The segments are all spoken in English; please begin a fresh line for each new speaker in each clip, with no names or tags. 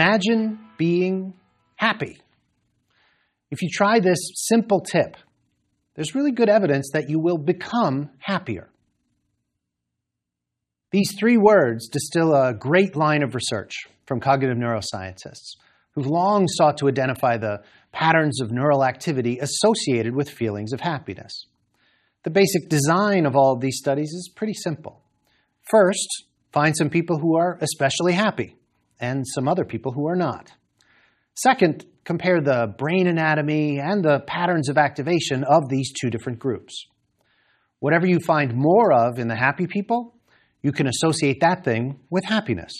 Imagine being happy. If you try this simple tip, there's really good evidence that you will become happier. These three words distill a great line of research from cognitive neuroscientists who've long sought to identify the patterns of neural activity associated with feelings of happiness. The basic design of all of these studies is pretty simple. First, find some people who are especially happy and some other people who are not. Second, compare the brain anatomy and the patterns of activation of these two different groups. Whatever you find more of in the happy people, you can associate that thing with happiness.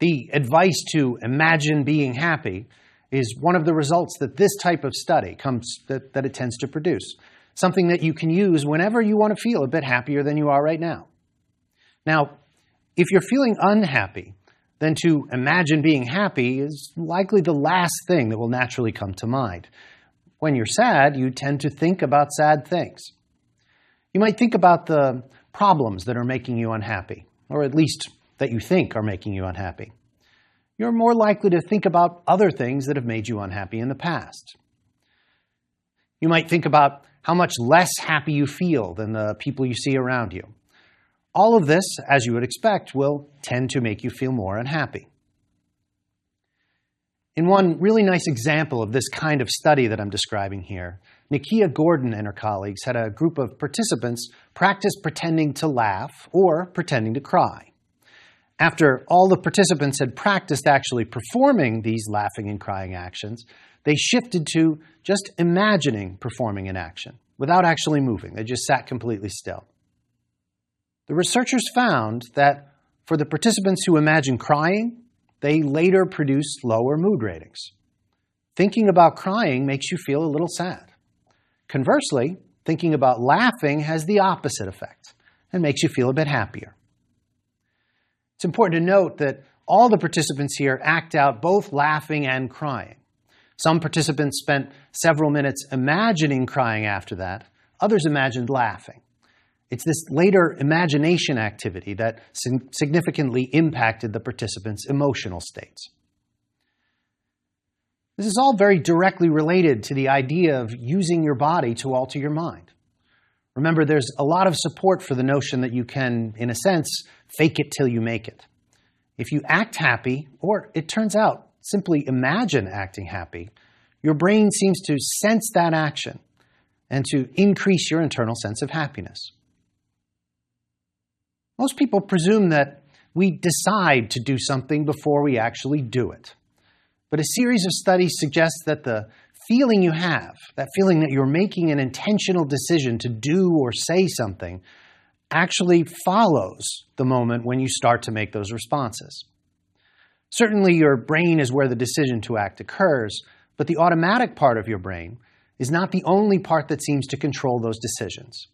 The advice to imagine being happy is one of the results that this type of study comes that, that it tends to produce. Something that you can use whenever you want to feel a bit happier than you are right now. Now, if you're feeling unhappy, then to imagine being happy is likely the last thing that will naturally come to mind. When you're sad, you tend to think about sad things. You might think about the problems that are making you unhappy, or at least that you think are making you unhappy. You're more likely to think about other things that have made you unhappy in the past. You might think about how much less happy you feel than the people you see around you. All of this, as you would expect, will tend to make you feel more unhappy. In one really nice example of this kind of study that I'm describing here, Nikia Gordon and her colleagues had a group of participants practice pretending to laugh or pretending to cry. After all the participants had practiced actually performing these laughing and crying actions, they shifted to just imagining performing an action without actually moving. They just sat completely still. The researchers found that for the participants who imagined crying, they later produced lower mood ratings. Thinking about crying makes you feel a little sad. Conversely, thinking about laughing has the opposite effect and makes you feel a bit happier. It's important to note that all the participants here act out both laughing and crying. Some participants spent several minutes imagining crying after that, others imagined laughing. It's this later imagination activity that significantly impacted the participants' emotional states. This is all very directly related to the idea of using your body to alter your mind. Remember, there's a lot of support for the notion that you can, in a sense, fake it till you make it. If you act happy, or it turns out, simply imagine acting happy, your brain seems to sense that action and to increase your internal sense of happiness. Most people presume that we decide to do something before we actually do it. But a series of studies suggests that the feeling you have, that feeling that you're making an intentional decision to do or say something, actually follows the moment when you start to make those responses. Certainly, your brain is where the decision to act occurs, but the automatic part of your brain is not the only part that seems to control those decisions.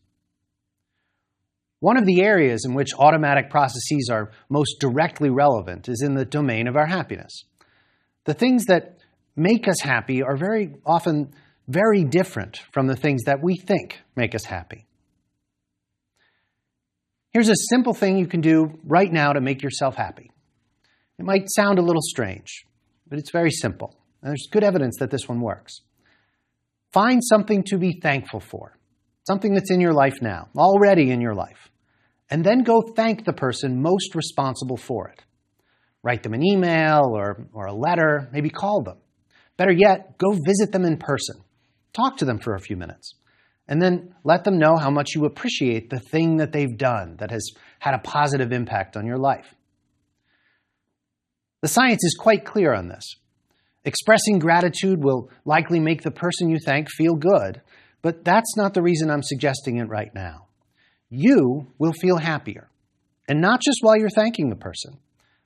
One of the areas in which automatic processes are most directly relevant is in the domain of our happiness. The things that make us happy are very often very different from the things that we think make us happy. Here's a simple thing you can do right now to make yourself happy. It might sound a little strange, but it's very simple. And there's good evidence that this one works. Find something to be thankful for, something that's in your life now, already in your life, and then go thank the person most responsible for it. Write them an email or, or a letter, maybe call them. Better yet, go visit them in person. Talk to them for a few minutes and then let them know how much you appreciate the thing that they've done that has had a positive impact on your life. The science is quite clear on this. Expressing gratitude will likely make the person you thank feel good, but that's not the reason I'm suggesting it right now. You will feel happier, and not just while you're thanking the person.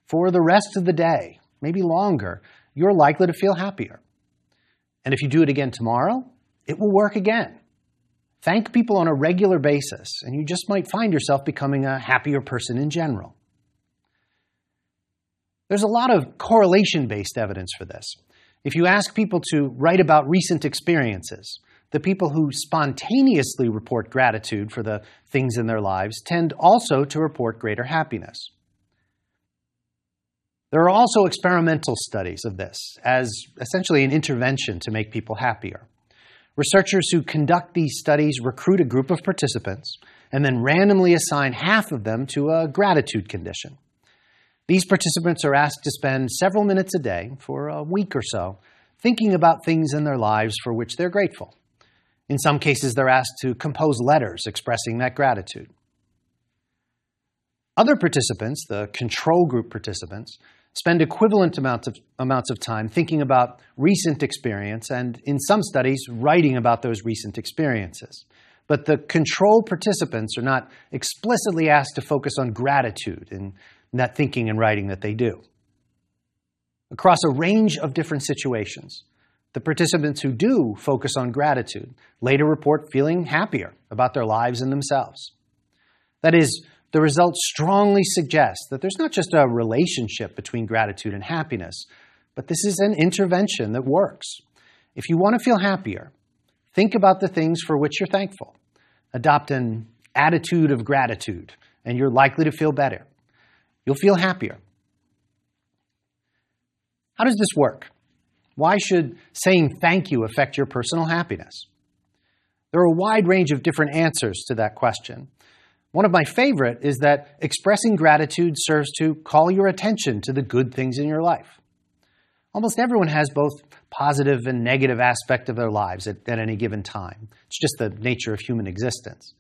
For the rest of the day, maybe longer, you're likely to feel happier. And if you do it again tomorrow, it will work again. Thank people on a regular basis, and you just might find yourself becoming a happier person in general. There's a lot of correlation based evidence for this. If you ask people to write about recent experiences, the people who spontaneously report gratitude for the things in their lives tend also to report greater happiness. There are also experimental studies of this as essentially an intervention to make people happier. Researchers who conduct these studies recruit a group of participants and then randomly assign half of them to a gratitude condition. These participants are asked to spend several minutes a day for a week or so thinking about things in their lives for which they're grateful. In some cases, they're asked to compose letters expressing that gratitude. Other participants, the control group participants, spend equivalent amounts of, amounts of time thinking about recent experience and, in some studies, writing about those recent experiences. But the control participants are not explicitly asked to focus on gratitude in that thinking and writing that they do. Across a range of different situations, the participants who do focus on gratitude later report feeling happier about their lives and themselves. That is, the results strongly suggest that there's not just a relationship between gratitude and happiness, but this is an intervention that works. If you want to feel happier, think about the things for which you're thankful. Adopt an attitude of gratitude, and you're likely to feel better. You'll feel happier. How does this work? Why should saying thank you affect your personal happiness? There are a wide range of different answers to that question. One of my favorite is that expressing gratitude serves to call your attention to the good things in your life. Almost everyone has both positive and negative aspect of their lives at, at, any given time. It's just the nature of human existence.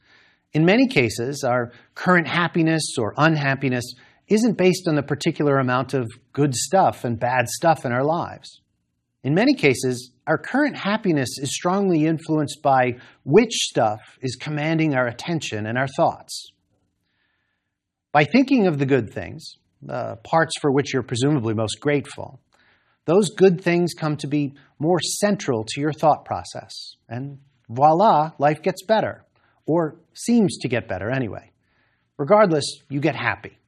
In many cases, our current happiness or unhappiness isn't based on the particular amount of good stuff and bad stuff in our lives. In many cases, our current happiness is strongly influenced by which stuff is commanding our attention and our thoughts. By thinking of the good things, the parts for which you're presumably most grateful, those good things come to be more central to your thought process. And voila, life gets better, or seems to get better anyway. Regardless, you get happy.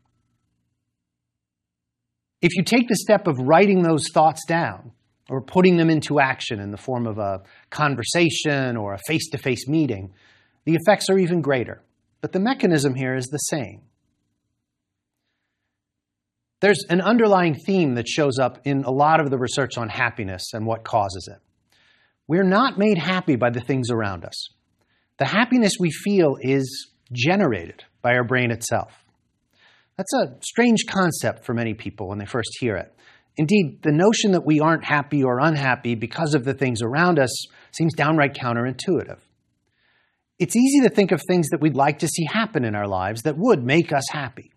If you take the step of writing those thoughts down, or putting them into action in the form of a conversation or a face to face meeting, the effects are even greater. But the mechanism here is the same. There's an underlying theme that shows up in a lot of the research on happiness and what causes it. We're not made happy by the things around us. The happiness we feel is generated by our brain itself. That's a strange concept for many people when they first hear it. Indeed, the notion that we aren't happy or unhappy because of the things around us seems downright counterintuitive. It's easy to think of things that we'd like to see happen in our lives that would make us happy.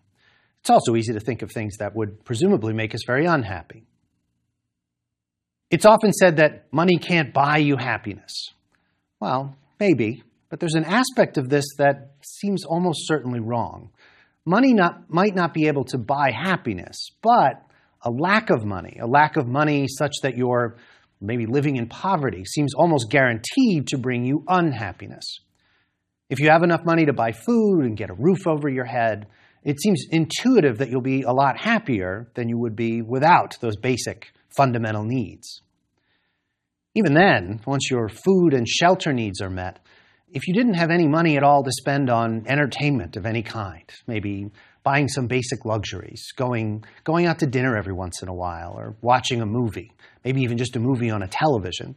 It's also easy to think of things that would presumably make us very unhappy. It's often said that money can't buy you happiness. Well, maybe, but there's an aspect of this that seems almost certainly wrong. Money not, might not be able to buy happiness, but a lack of money, a lack of money such that you're maybe living in poverty, seems almost guaranteed to bring you unhappiness. If you have enough money to buy food and get a roof over your head, it seems intuitive that you'll be a lot happier than you would be without those basic fundamental needs. Even then, once your food and shelter needs are met, if you didn't have any money at all to spend on entertainment of any kind, maybe buying some basic luxuries, going, going out to dinner every once in a while, or watching a movie, maybe even just a movie on a television.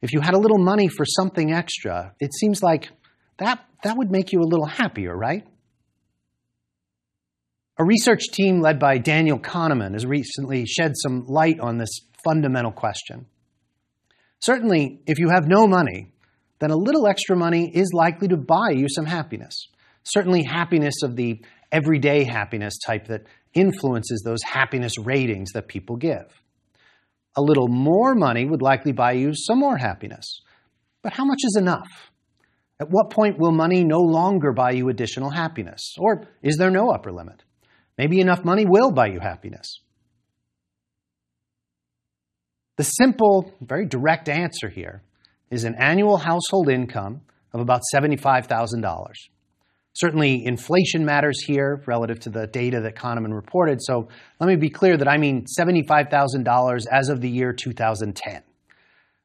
If you had a little money for something extra, it seems like that, that would make you a little happier, right? A research team led by Daniel Kahneman has recently shed some light on this fundamental question. Certainly, if you have no money, then a little extra money is likely to buy you some happiness. Certainly, happiness of the everyday happiness type that influences those happiness ratings that people give. A little more money would likely buy you some more happiness. But how much is enough? At what point will money no longer buy you additional happiness? Or is there no upper limit? Maybe enough money will buy you happiness. The simple, very direct answer here is an annual household income of about $75,000. Certainly, inflation matters here relative to the data that Kahneman reported. So let me be clear that I mean $75,000 as of the year 2010.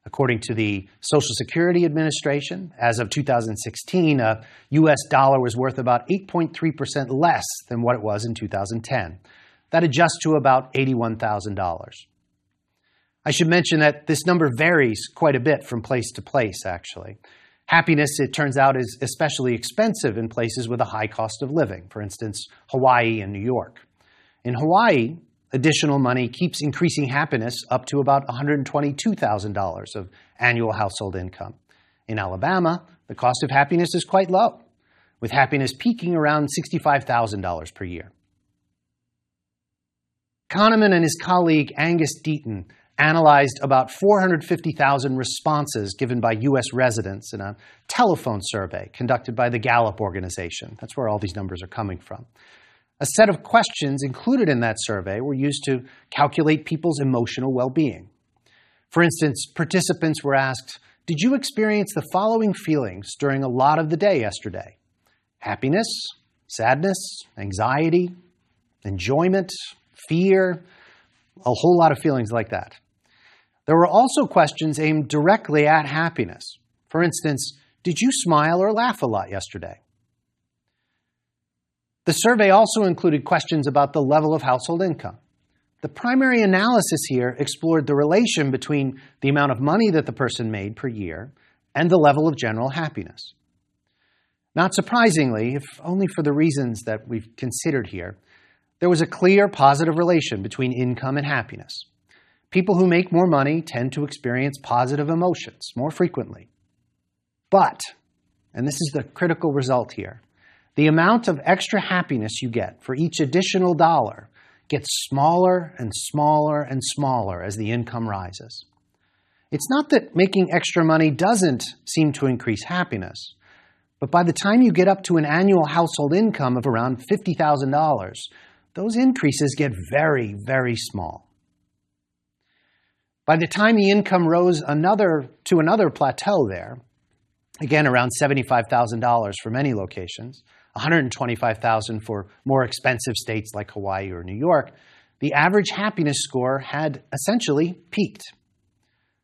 According to the Social Security Administration, as of 2016, a US dollar was worth about 8.3% less than what it was in 2010. that adjusts to about $81,000. I should mention that this number varies quite a bit from place to place, actually. Happiness, it turns out, is especially expensive in places with a high cost of living, for instance, Hawaii and New York. In Hawaii, additional money keeps increasing happiness up to about $122,000 of annual household income. In Alabama, the cost of happiness is quite low, with happiness peaking around $65,000 per year. Kahneman and his colleague Angus Deaton analyzed about 450,000 responses given by U.S. residents in a telephone survey conducted by the Gallup organization. That's where all these numbers are coming from. A set of questions included in that survey were used to calculate people's emotional well being. For instance, participants were asked, Did you experience the following feelings during a lot of the day yesterday? Happiness, sadness, anxiety, enjoyment, fear, a whole lot of feelings like that. There were also questions aimed directly at happiness. For instance, did you smile or laugh a lot yesterday? The survey also included questions about the level of household income. The primary analysis here explored the relation between the amount of money that the person made per year and the level of general happiness. Not surprisingly, if only for the reasons that we've considered here, there was a clear positive relation between income and happiness. People who make more money tend to experience positive emotions more frequently. But, and this is the critical result here, the amount of extra happiness you get for each additional dollar gets smaller and smaller and smaller as the income rises. It's not that making extra money doesn't seem to increase happiness, but by the time you get up to an annual household income of around $50,000, those increases get very, very small. By the time the income rose another to another plateau there, again around $75,000 for many locations, $125,000 for more expensive states like Hawaii or New York, the average happiness score had essentially peaked.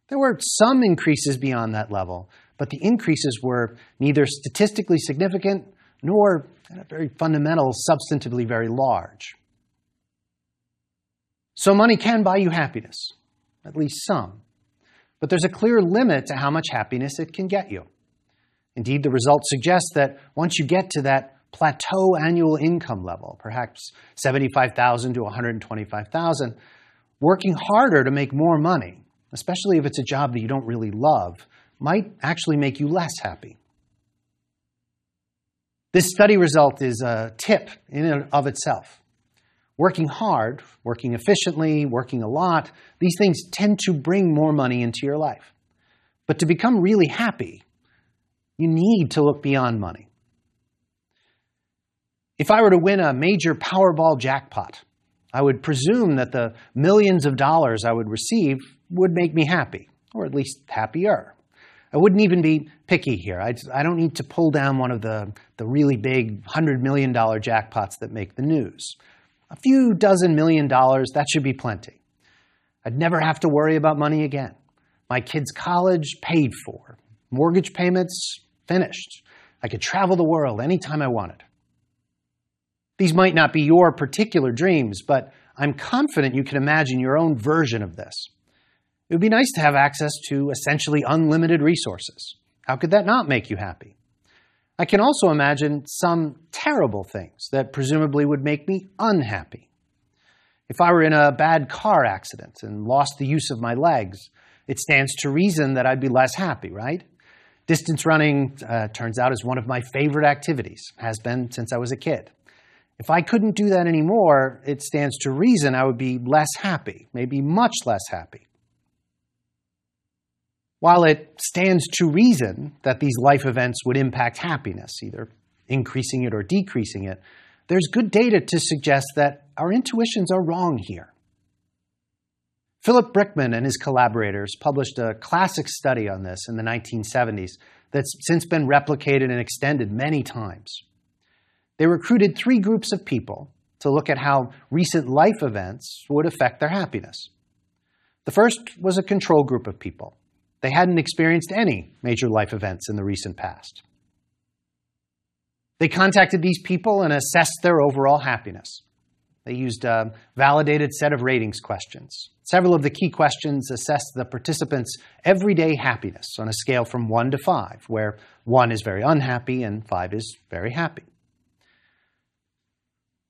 There were some increases beyond that level, but the increases were neither statistically significant nor very fundamental, substantively very large. So money can buy you happiness, at least some. But there's a clear limit to how much happiness it can get you. Indeed, the results suggest that once you get to that plateau annual income level, perhaps 75,000 to 125,000, working harder to make more money, especially if it's a job that you don't really love, might actually make you less happy. This study result is a tip in and of itself working hard, working efficiently, working a lot, these things tend to bring more money into your life. But to become really happy, you need to look beyond money. If I were to win a major Powerball jackpot, I would presume that the millions of dollars I would receive would make me happy, or at least happier. I wouldn't even be picky here. I do not need to pull down one of the, the really big $100 million jackpots that make the news. A few dozen million dollars, that should be plenty. I'd never have to worry about money again. My kids' college paid for, mortgage payments finished. I could travel the world anytime I wanted. These might not be your particular dreams, but I'm confident you can imagine your own version of this. It would be nice to have access to essentially unlimited resources. How could that not make you happy? I can also imagine some terrible things that presumably would make me unhappy. If I were in a bad car accident and lost the use of my legs, it stands to reason that I'd be less happy, right? Distance running uh, turns out is one of my favorite activities, has been since I was a kid. If I couldn't do that anymore, it stands to reason I would be less happy, maybe much less happy. While it stands to reason that these life events would impact happiness, either increasing it or decreasing it, there's good data to suggest that our intuitions are wrong here. Philip Brickman and his collaborators published a classic study on this in the 1970s that's since been replicated and extended many times. They recruited three groups of people to look at how recent life events would affect their happiness. The first was a control group of people. They hadn't experienced any major life events in the recent past. They contacted these people and assessed their overall happiness. They used a validated set of ratings questions. Several of the key questions assessed the participants' everyday happiness on a scale from 1 to 5, where 1 is very unhappy and 5 is very happy.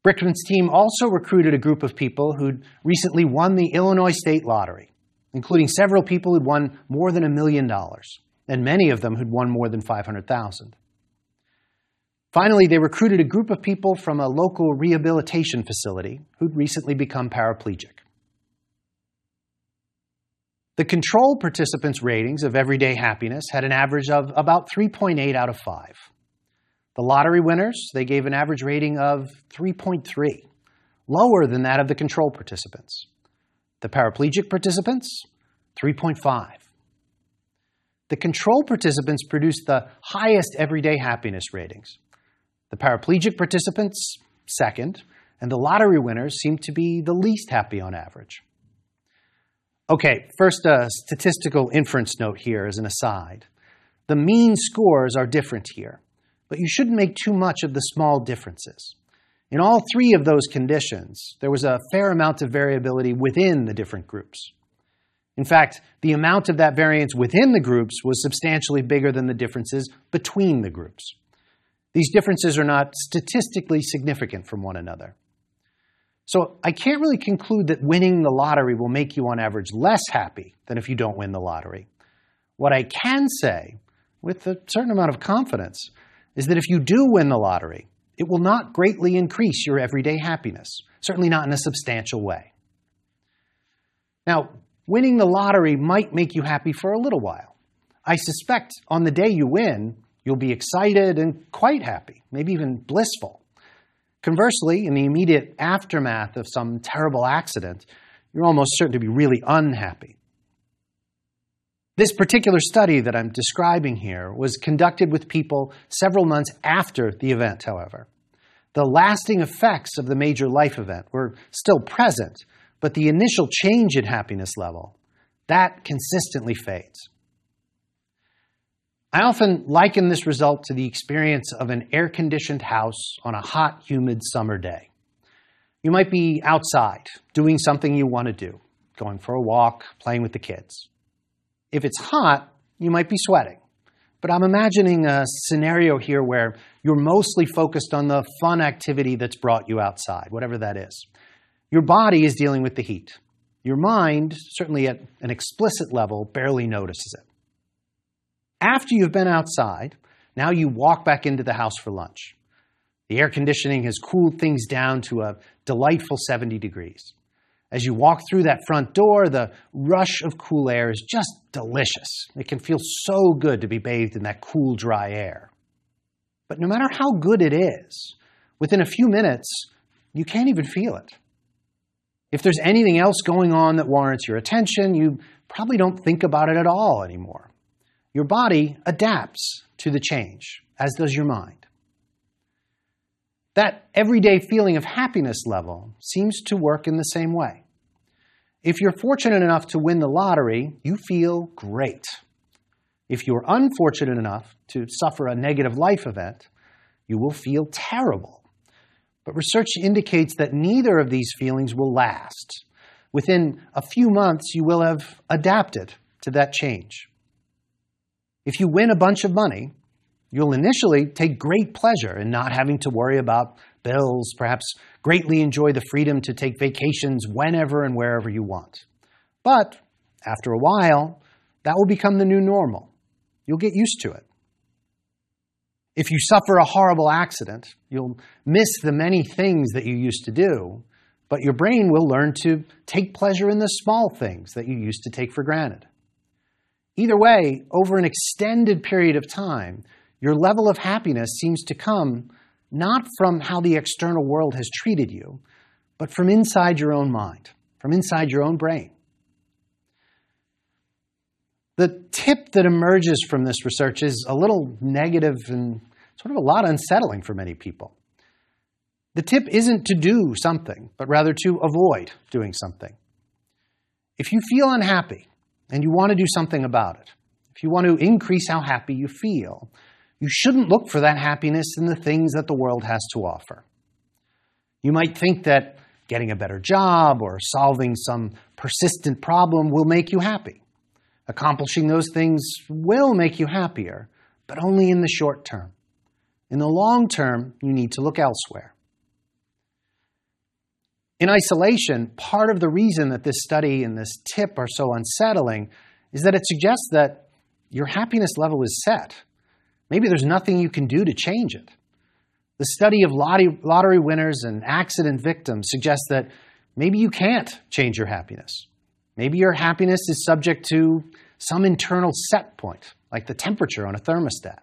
Brickman's team also recruited a group of people who'd recently won the Illinois State Lottery, including several people who'd won more than a million dollars, and many of them who'd won more than 500,000. Finally, they recruited a group of people from a local rehabilitation facility who'd recently become paraplegic. The control participants' ratings of everyday happiness had an average of about 3.8 out of 5. The lottery winners, they gave an average rating of 3.3, lower than that of the control participants. The paraplegic participants, 3.5. The control participants produced the highest everyday happiness ratings, the paraplegic participants, second, and the lottery winners seem to be the least happy on average. Okay, first a statistical inference note here as an aside. The mean scores are different here, but you shouldn't make too much of the small differences. In all three of those conditions, there was a fair amount of variability within the different groups. In fact, the amount of that variance within the groups was substantially bigger than the differences between the groups. These differences are not statistically significant from one another. So I can't really conclude that winning the lottery will make you on average less happy than if you don't win the lottery. What I can say, with a certain amount of confidence, is that if you do win the lottery, it will not greatly increase your everyday happiness, certainly not in a substantial way. Now, winning the lottery might make you happy for a little while. I suspect on the day you win, You'll be excited and quite happy, maybe even blissful. Conversely, in the immediate aftermath of some terrible accident, you're almost certain to be really unhappy. This particular study that I'm describing here was conducted with people several months after the event, however. The lasting effects of the major life event were still present, but the initial change in happiness level, that consistently fades. I often liken this result to the experience of an air conditioned house on a hot, humid summer day. You might be outside doing something you want to do, going for a walk, playing with the kids. If it's hot, you might be sweating. But I'm imagining a scenario here where you're mostly focused on the fun activity that's brought you outside, whatever that is. Your body is dealing with the heat. Your mind, certainly at an explicit level, barely notices it. After you've been outside, now you walk back into the house for lunch. The air conditioning has cooled things down to a delightful 70 degrees. As you walk through that front door, the rush of cool air is just delicious. It can feel so good to be bathed in that cool, dry air. But no matter how good it is, within a few minutes, you can't even feel it. If there's anything else going on that warrants your attention, you probably don't think about it at all anymore. Your body adapts to the change, as does your mind. That everyday feeling of happiness level seems to work in the same way. If you're fortunate enough to win the lottery, you feel great. If you're unfortunate enough to suffer a negative life event, you will feel terrible. But research indicates that neither of these feelings will last. Within a few months, you will have adapted to that change. If you win a bunch of money, you'll initially take great pleasure in not having to worry about bills, perhaps greatly enjoy the freedom to take vacations whenever and wherever you want. But after a while, that will become the new normal. You'll get used to it. If you suffer a horrible accident, you'll miss the many things that you used to do, but your brain will learn to take pleasure in the small things that you used to take for granted. Either way, over an extended period of time, your level of happiness seems to come not from how the external world has treated you, but from inside your own mind, from inside your own brain. The tip that emerges from this research is a little negative and sort of a lot unsettling for many people. The tip isn't to do something, but rather to avoid doing something. If you feel unhappy, and you want to do something about it, if you want to increase how happy you feel, you shouldn't look for that happiness in the things that the world has to offer. You might think that getting a better job or solving some persistent problem will make you happy. Accomplishing those things will make you happier, but only in the short term. In the long term, you need to look elsewhere. In isolation, part of the reason that this study and this tip are so unsettling is that it suggests that your happiness level is set. Maybe there's nothing you can do to change it. The study of lottery winners and accident victims suggests that maybe you can't change your happiness. Maybe your happiness is subject to some internal set point, like the temperature on a thermostat.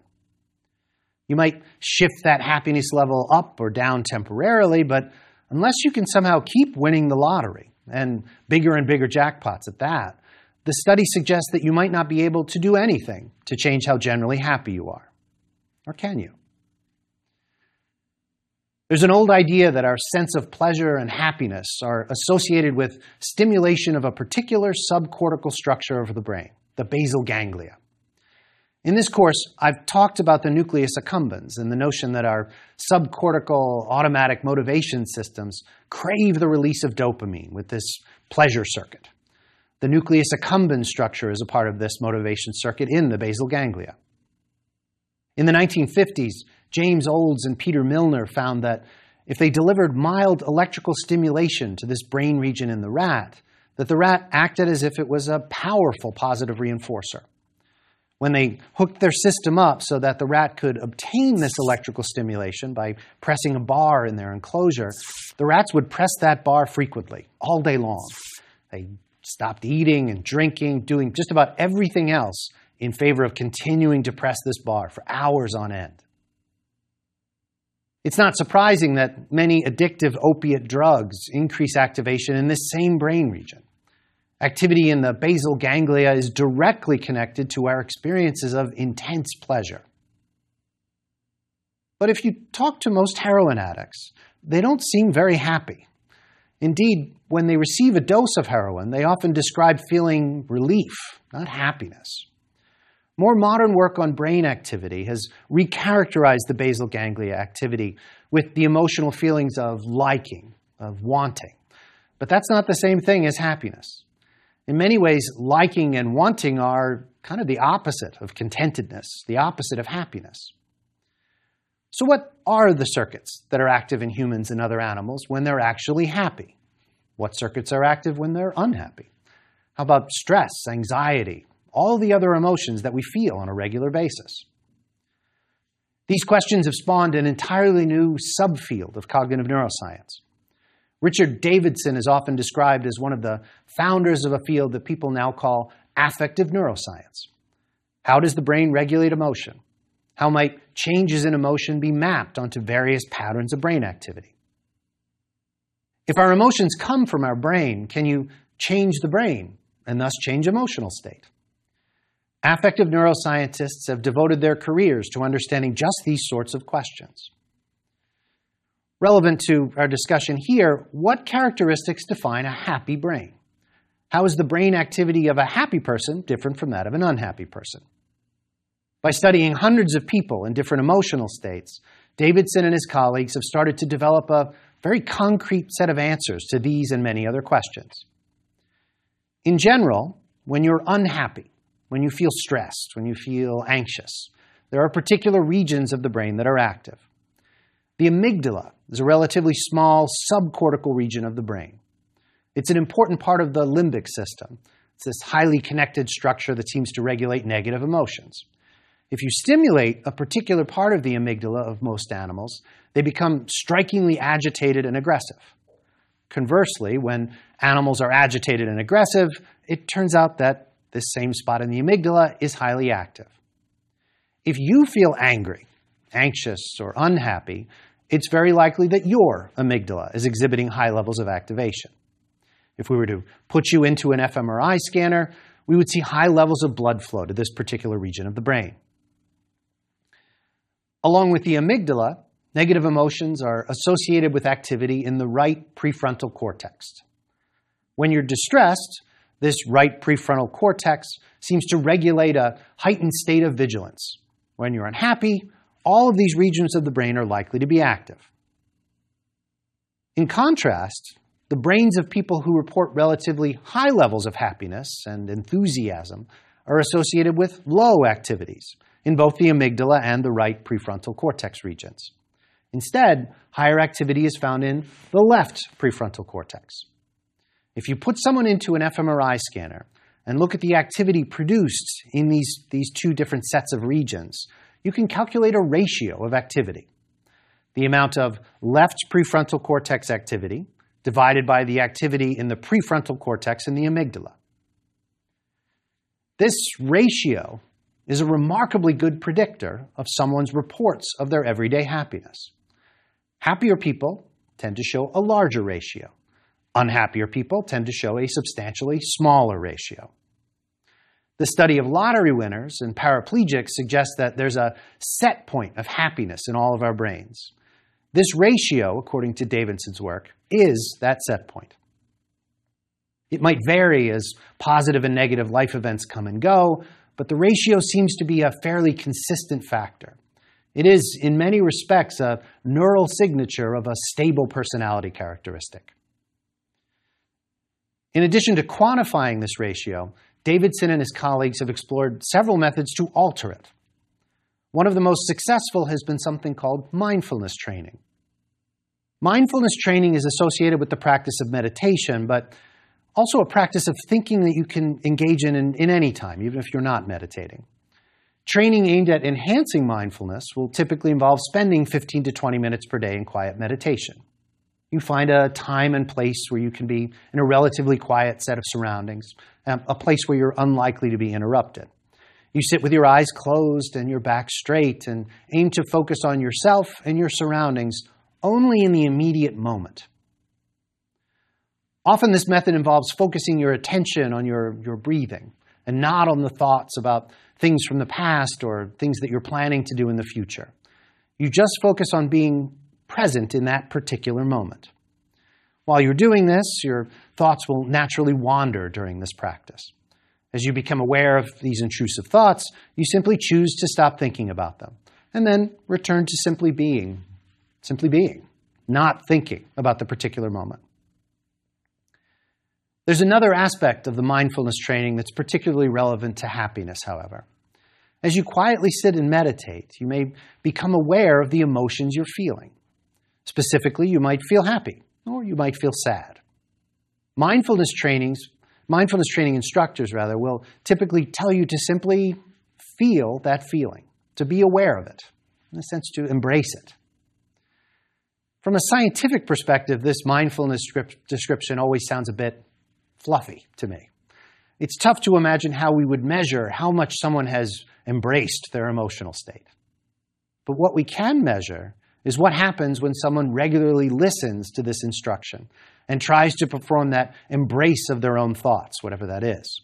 You might shift that happiness level up or down temporarily, but unless you can somehow keep winning the lottery, and bigger and bigger jackpots at that, the study suggests that you might not be able to do anything to change how generally happy you are. Or can you? There's an old idea that our sense of pleasure and happiness are associated with stimulation of a particular subcortical structure of the brain, the basal ganglia. In this course, I've talked about the nucleus accumbens and the notion that our subcortical automatic motivation systems crave the release of dopamine with this pleasure circuit. The nucleus accumbens structure is a part of this motivation circuit in the basal ganglia. In the 1950s, James Olds and Peter Milner found that if they delivered mild electrical stimulation to this brain region in the rat, that the rat acted as if it was a powerful positive reinforcer when they hooked their system up so that the rat could obtain this electrical stimulation by pressing a bar in their enclosure, the rats would press that bar frequently, all day long. They stopped eating and drinking, doing just about everything else in favor of continuing to press this bar for hours on end. It's not surprising that many addictive opiate drugs increase activation in this same brain region. Activity in the basal ganglia is directly connected to our experiences of intense pleasure. But if you talk to most heroin addicts, they don't seem very happy. Indeed, when they receive a dose of heroin, they often describe feeling relief, not happiness. More modern work on brain activity has recharacterized the basal ganglia activity with the emotional feelings of liking, of wanting. But that's not the same thing as happiness. In many ways, liking and wanting are kind of the opposite of contentedness, the opposite of happiness. So, what are the circuits that are active in humans and other animals when they're actually happy? What circuits are active when they're unhappy? How about stress, anxiety, all the other emotions that we feel on a regular basis? These questions have spawned an entirely new subfield of cognitive neuroscience. Richard Davidson is often described as one of the founders of a field that people now call affective neuroscience. How does the brain regulate emotion? How might changes in emotion be mapped onto various patterns of brain activity? If our emotions come from our brain, can you change the brain and thus change emotional state? Affective neuroscientists have devoted their careers to understanding just these sorts of questions relevant to our discussion here, what characteristics define a happy brain? How is the brain activity of a happy person different from that of an unhappy person? By studying hundreds of people in different emotional states, Davidson and his colleagues have started to develop a very concrete set of answers to these and many other questions. In general, when you're unhappy, when you feel stressed, when you feel anxious, there are particular regions of the brain that are active. The amygdala is a relatively small subcortical region of the brain. It's an important part of the limbic system. It's this highly connected structure that seems to regulate negative emotions. If you stimulate a particular part of the amygdala of most animals, they become strikingly agitated and aggressive. Conversely, when animals are agitated and aggressive, it turns out that this same spot in the amygdala is highly active. If you feel angry, anxious, or unhappy, it's very likely that your amygdala is exhibiting high levels of activation. If we were to put you into an fMRI scanner, we would see high levels of blood flow to this particular region of the brain. Along with the amygdala, negative emotions are associated with activity in the right prefrontal cortex. When you're distressed, this right prefrontal cortex seems to regulate a heightened state of vigilance. When you're unhappy, all of these regions of the brain are likely to be active. In contrast, the brains of people who report relatively high levels of happiness and enthusiasm are associated with low activities in both the amygdala and the right prefrontal cortex regions. Instead, higher activity is found in the left prefrontal cortex. If you put someone into an fMRI scanner and look at the activity produced in these, these two different sets of regions, you can calculate a ratio of activity. The amount of left prefrontal cortex activity divided by the activity in the prefrontal cortex and the amygdala. This ratio is a remarkably good predictor of someone's reports of their everyday happiness. Happier people tend to show a larger ratio. Unhappier people tend to show a substantially smaller ratio. The study of lottery winners and paraplegics suggests that there's a set point of happiness in all of our brains. This ratio, according to Davidson's work, is that set point. It might vary as positive and negative life events come and go, but the ratio seems to be a fairly consistent factor. It is, in many respects, a neural signature of a stable personality characteristic. In addition to quantifying this ratio, Davidson and his colleagues have explored several methods to alter it. One of the most successful has been something called mindfulness training. Mindfulness training is associated with the practice of meditation, but also a practice of thinking that you can engage in, in in, any time, even if you're not meditating. Training aimed at enhancing mindfulness will typically involve spending 15 to 20 minutes per day in quiet meditation. You find a time and place where you can be in a relatively quiet set of surroundings, um, a place where you're unlikely to be interrupted. You sit with your eyes closed and your back straight and aim to focus on yourself and your surroundings only in the immediate moment. Often, this method involves focusing your attention on your, your breathing and not on the thoughts about things from the past or things that you're planning to do in the future. You just focus on being present in that particular moment. While you're doing this, your thoughts will naturally wander during this practice. As you become aware of these intrusive thoughts, you simply choose to stop thinking about them and then return to simply being, simply being, not thinking about the particular moment. There's another aspect of the mindfulness training that's particularly relevant to happiness, however. As you quietly sit and meditate, you may become aware of the emotions you're feeling. Specifically, you might feel happy or you might feel sad. Mindfulness trainings, mindfulness training instructors rather, will typically tell you to simply feel that feeling, to be aware of it, in a sense to embrace it. From a scientific perspective, this mindfulness description always sounds a bit fluffy to me. It's tough to imagine how we would measure how much someone has embraced their emotional state. But what we can measure is what happens when someone regularly listens to this instruction and tries to perform that embrace of their own thoughts, whatever that is.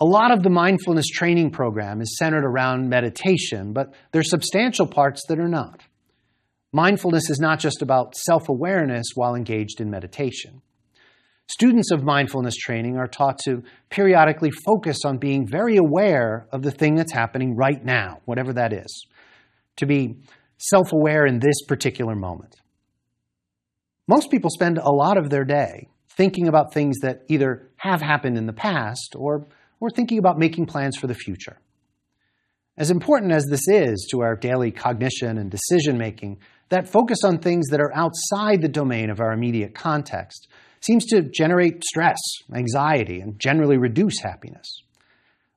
A lot of the mindfulness training program is centered around meditation, but there's substantial parts that are not. Mindfulness is not just about self awareness while engaged in meditation. Students of mindfulness training are taught to periodically focus on being very aware of the thing that's happening right now, whatever that is, to be self aware in this particular moment. Most people spend a lot of their day thinking about things that either have happened in the past or, or thinking about making plans for the future. As important as this is to our daily cognition and decision making, that focus on things that are outside the domain of our immediate context seems to generate stress, anxiety, and generally reduce happiness.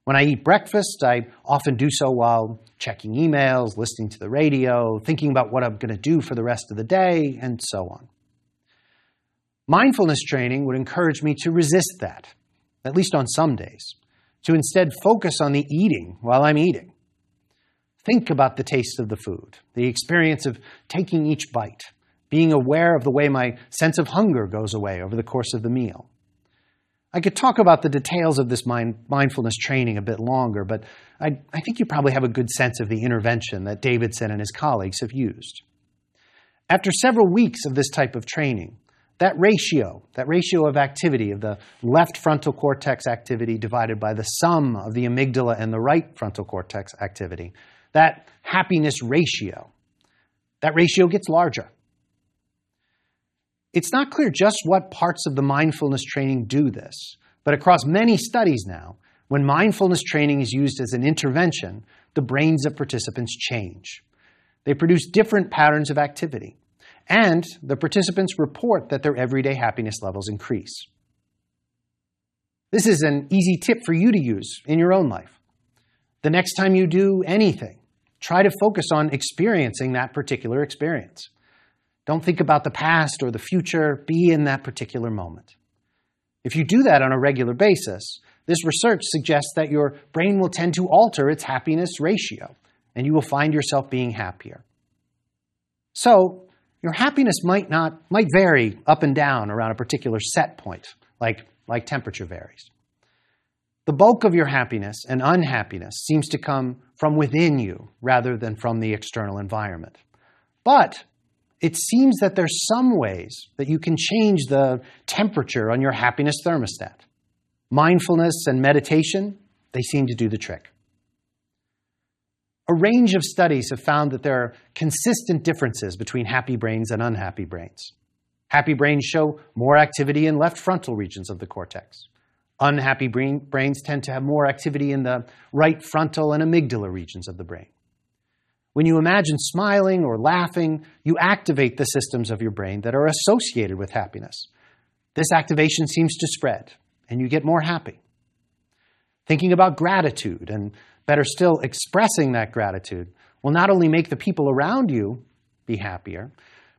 When I eat breakfast, I often do so while checking emails, listening to the radio, thinking about what I'm going to do for the rest of the day, and so on. Mindfulness training would encourage me to resist that, at least on some days, to instead focus on the eating while I'm eating. Think about the taste of the food, the experience of taking each bite, being aware of the way my sense of hunger goes away over the course of the meal. I could talk about the details of this mind, mindfulness training a bit longer, but I, I think you probably have a good sense of the intervention that Davidson and his colleagues have used. After several weeks of this type of training, that ratio, that ratio of activity of the left frontal cortex activity divided by the sum of the amygdala and the right frontal cortex activity, that happiness ratio, that ratio gets larger. It's not clear just what parts of the mindfulness training do this, but across many studies now, when mindfulness training is used as an intervention, the brains of participants change. They produce different patterns of activity, and the participants report that their everyday happiness levels increase. This is an easy tip for you to use in your own life. The next time you do anything, try to focus on experiencing that particular experience. Don't think about the past or the future, be in that particular moment. If you do that on a regular basis, this research suggests that your brain will tend to alter its happiness ratio, and you will find yourself being happier. So, your happiness might not might vary up and down around a particular set point, like, like temperature varies. The bulk of your happiness and unhappiness seems to come from within you rather than from the external environment. But it seems that there's some ways that you can change the temperature on your happiness thermostat. Mindfulness and meditation, they seem to do the trick. A range of studies have found that there are consistent differences between happy brains and unhappy brains. Happy brains show more activity in left frontal regions of the cortex. Unhappy brain, brains tend to have more activity in the right frontal and amygdala regions of the brain. When you imagine smiling or laughing, you activate the systems of your brain that are associated with happiness. This activation seems to spread, and you get more happy. Thinking about gratitude, and better still, expressing that gratitude, will not only make the people around you be happier,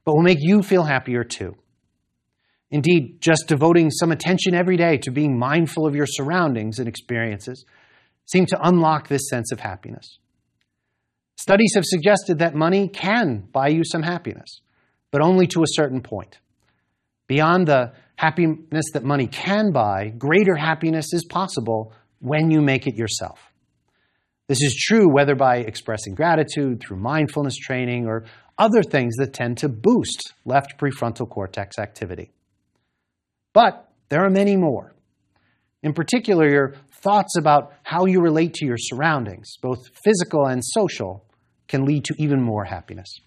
but will make you feel happier too. Indeed, just devoting some attention every day to being mindful of your surroundings and experiences seem to unlock this sense of happiness. Studies have suggested that money can buy you some happiness, but only to a certain point. Beyond the happiness that money can buy, greater happiness is possible when you make it yourself. This is true whether by expressing gratitude through mindfulness training or other things that tend to boost left prefrontal cortex activity. But there are many more. In particular, your thoughts about how you relate to your surroundings, both physical and social, can lead to even more happiness.